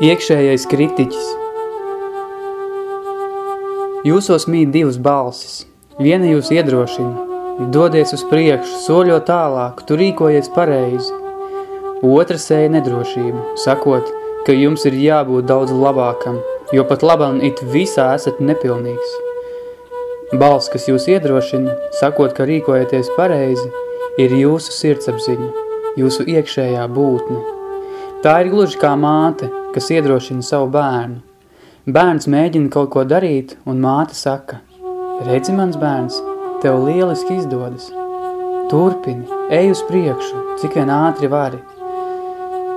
Iekšējais kritiķis Jūsos mīt divas balsis. Viena jūs iedrošina, dodies uz priekšu, soļo tālāk, tu rīkojies pareizi. Otra sēja nedrošību, sakot, ka jums ir jābūt daudz labākam, jo pat labam it visā esat nepilnīgs. Balss, kas jūs iedrošina, sakot, ka rīkojaties pareizi, ir jūsu sirdsapziņa, jūsu iekšējā būtne. Tā ir gluži kā māte, kas iedrošina savu bērnu. Bērns mēģina kaut ko darīt, un māte saka, redzi mans bērns, tev lieliski izdodas. Turpini, ej uz priekšu, cik vien ātri vari.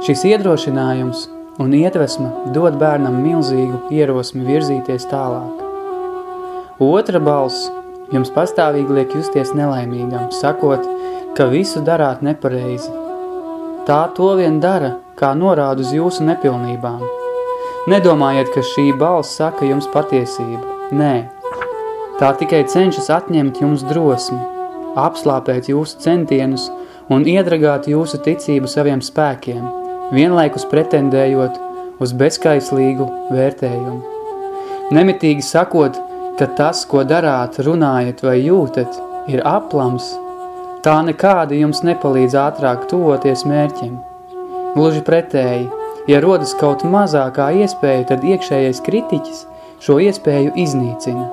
Šis iedrošinājums un iedvesma dod bērnam milzīgu ierosmi virzīties tālāk. Otra balss jums pastāvīgi liek justies nelaimīgam, sakot, ka visu darāt nepareizi. Tā to vien dara, kā norāda uz jūsu nepilnībām. Nedomājiet, ka šī balss saka jums patiesību. Nē, tā tikai cenšas atņemt jums drosmi, apslāpēt jūsu centienus un iedragāt jūsu ticību saviem spēkiem, vienlaikus pretendējot uz bezkaislīgu vērtējumu. Nemitīgi sakot, ka tas, ko darāt, runājat vai jūtat, ir aplams, tā nekādi jums nepalīdz ātrāk tuvoties mērķim. Gluži pretēji, ja rodas kaut mazākā iespēja, tad iekšējais kritiķis šo iespēju iznīcina.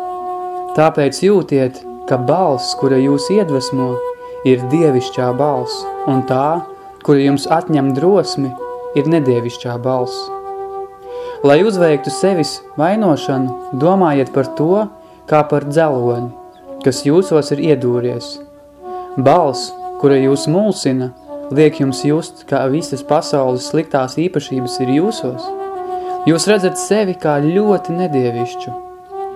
Tāpēc jūtiet, ka balss, kura jūs iedvesmo, ir dievišķā balss, un tā, kura jums atņem drosmi, ir nedievišķā balss. Lai uzveiktu sevis vainošanu, domājiet par to, kā par dzeloni, kas jūsos ir iedūries. Balss, kura jūs mulsina, liek jums just, kā visas pasaules sliktās īpašības ir jūsos. Jūs redzat sevi kā ļoti nedievišķu,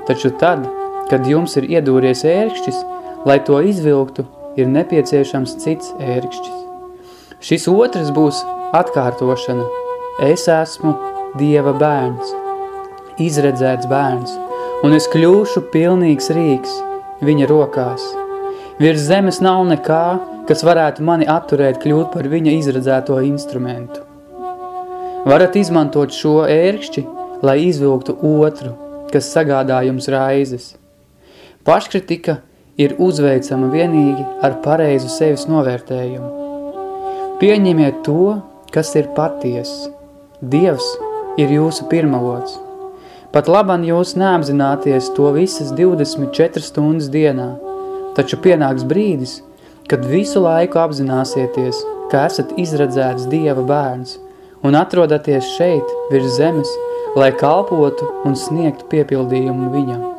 taču tad, kad jums ir iedūries ērkšķis, lai to izvilktu, ir nepieciešams cits ērkšķis. Šis otrs būs atkārtošana. Es esmu Dieva bērns, izredzēts bērns, un es kļūšu pilnīgs rīks viņa rokās. Virs zemes nav nekā, kas varētu mani atturēt kļūt par viņa izredzēto instrumentu. Varat izmantot šo ērkšķi, lai izvilktu otru, kas sagādā jums raizes. Paškritika ir uzveicama vienīgi ar pareizu sevis novērtējumu. Pieņemiet to, kas ir patiess. Dievs ir jūsu pirmavots. Pat laban jūs neapzināties to visas 24 stundas dienā, taču pienāks brīdis, kad visu laiku apzināsieties, ka esat izredzēts Dieva bērns un atrodaties šeit virs zemes, lai kalpotu un sniegtu piepildījumu viņam.